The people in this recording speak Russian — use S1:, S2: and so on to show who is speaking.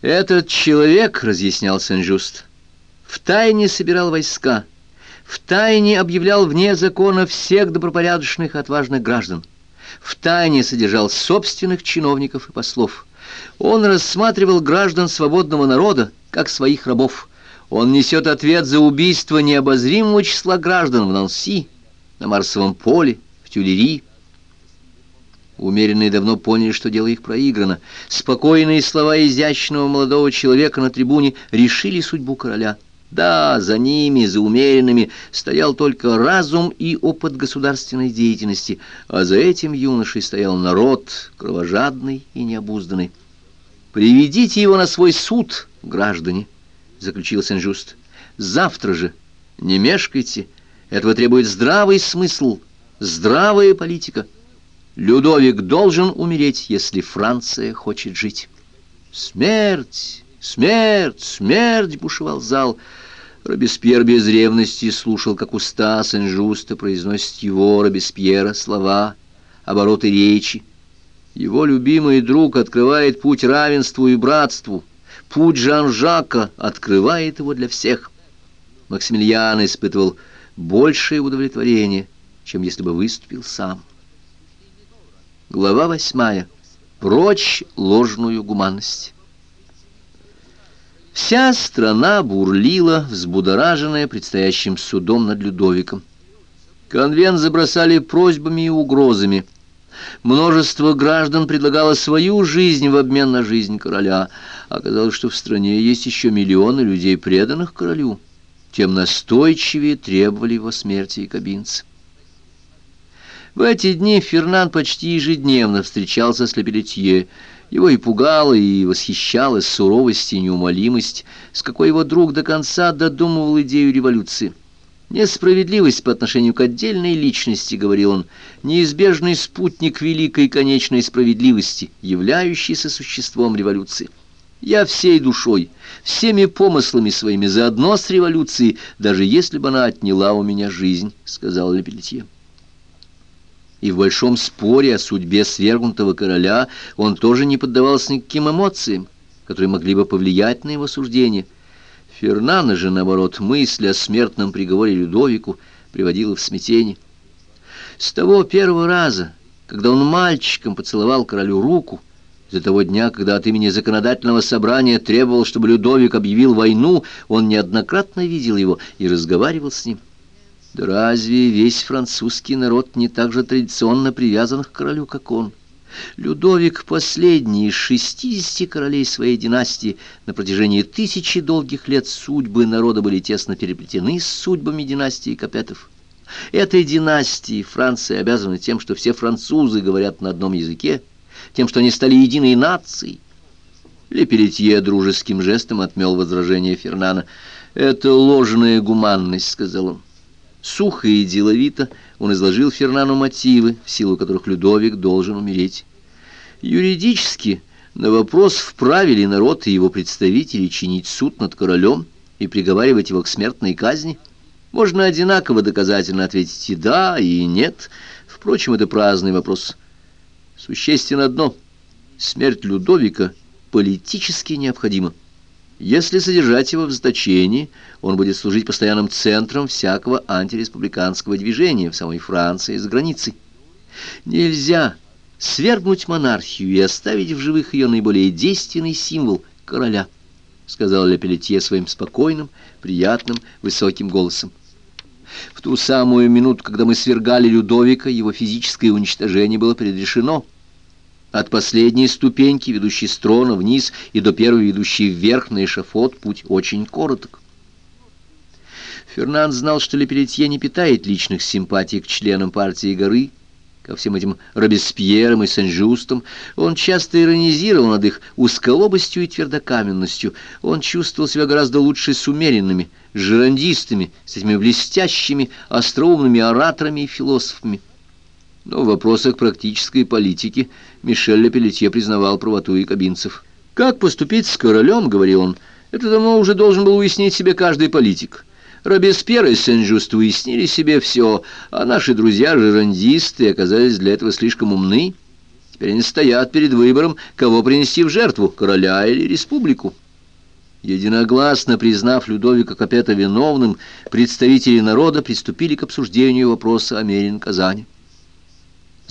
S1: «Этот человек, — разъяснял Сен-Жуст, — втайне собирал войска, втайне объявлял вне закона всех добропорядочных отважных граждан, втайне содержал собственных чиновников и послов. Он рассматривал граждан свободного народа как своих рабов. Он несет ответ за убийство необозримого числа граждан в Нанси, на Марсовом поле, в Тюлери, Умеренные давно поняли, что дело их проиграно. Спокойные слова изящного молодого человека на трибуне решили судьбу короля. Да, за ними, за умеренными, стоял только разум и опыт государственной деятельности, а за этим юношей стоял народ, кровожадный и необузданный. «Приведите его на свой суд, граждане», — заключил Сен-Жуст. «Завтра же, не мешкайте, этого требует здравый смысл, здравая политика». Людовик должен умереть, если Франция хочет жить. Смерть, смерть, смерть, бушевал зал. Робеспьер без ревности слушал, как уста Сен-Жуста произносит его, Робеспьера, слова, обороты речи. Его любимый друг открывает путь равенству и братству. Путь Жан-Жака открывает его для всех. Максимилиан испытывал большее удовлетворение, чем если бы выступил сам. Глава восьмая. Прочь ложную гуманность. Вся страна бурлила, взбудораженная предстоящим судом над Людовиком. Конвент забросали просьбами и угрозами. Множество граждан предлагало свою жизнь в обмен на жизнь короля. Оказалось, что в стране есть еще миллионы людей, преданных королю. Тем настойчивее требовали его смерти и кабинцы. В эти дни Фернан почти ежедневно встречался с Лепелетье. Его и пугала, и восхищала суровость и неумолимость, с какой его друг до конца додумывал идею революции. Несправедливость по отношению к отдельной личности, говорил он, неизбежный спутник великой конечной справедливости, являющийся существом революции. Я всей душой, всеми помыслами своими заодно с революцией, даже если бы она отняла у меня жизнь, сказал Лепелетье и в большом споре о судьбе свергнутого короля он тоже не поддавался никаким эмоциям, которые могли бы повлиять на его суждение. Фернана же, наоборот, мысль о смертном приговоре Людовику приводила в смятение. С того первого раза, когда он мальчиком поцеловал королю руку, до того дня, когда от имени законодательного собрания требовал, чтобы Людовик объявил войну, он неоднократно видел его и разговаривал с ним. Да разве весь французский народ не так же традиционно привязан к королю, как он? Людовик последний из шестидесяти королей своей династии на протяжении тысячи долгих лет судьбы народа были тесно переплетены с судьбами династии Капетов. Этой династии Франция обязана тем, что все французы говорят на одном языке, тем, что они стали единой нацией. Лепелетье дружеским жестом отмел возражение Фернана. «Это ложная гуманность», — сказал он. Сухо и деловито он изложил Фернану мотивы, в силу которых Людовик должен умереть. Юридически на вопрос, вправе ли народ и его представители чинить суд над королем и приговаривать его к смертной казни, можно одинаково доказательно ответить и да, и нет. Впрочем, это праздный вопрос. Существенно одно — смерть Людовика политически необходима. Если содержать его в заточении, он будет служить постоянным центром всякого антиреспубликанского движения в самой Франции и за границей. Нельзя свергнуть монархию и оставить в живых ее наиболее действенный символ — короля, — сказал Лепелетье своим спокойным, приятным, высоким голосом. В ту самую минуту, когда мы свергали Людовика, его физическое уничтожение было предрешено — от последней ступеньки, ведущей с трона вниз, и до первой, ведущей вверх на эшафот, путь очень короток. Фернанд знал, что Лепелетье не питает личных симпатий к членам партии горы, ко всем этим Робеспьерам и Сен-Жустам. Он часто иронизировал над их узколобостью и твердокаменностью. Он чувствовал себя гораздо лучше с умеренными, жерандистами, с этими блестящими, остроумными ораторами и философами. Но в вопросах практической политики Мишель Лепелетье признавал правоту и кабинцев. «Как поступить с королем?» — говорил он. «Это давно уже должен был уяснить себе каждый политик». Робеспьер и Сен-Жуст уяснили себе все, а наши друзья-жерандисты оказались для этого слишком умны. Теперь они стоят перед выбором, кого принести в жертву, короля или республику. Единогласно признав Людовика Капета виновным, представители народа приступили к обсуждению вопроса о мере наказания.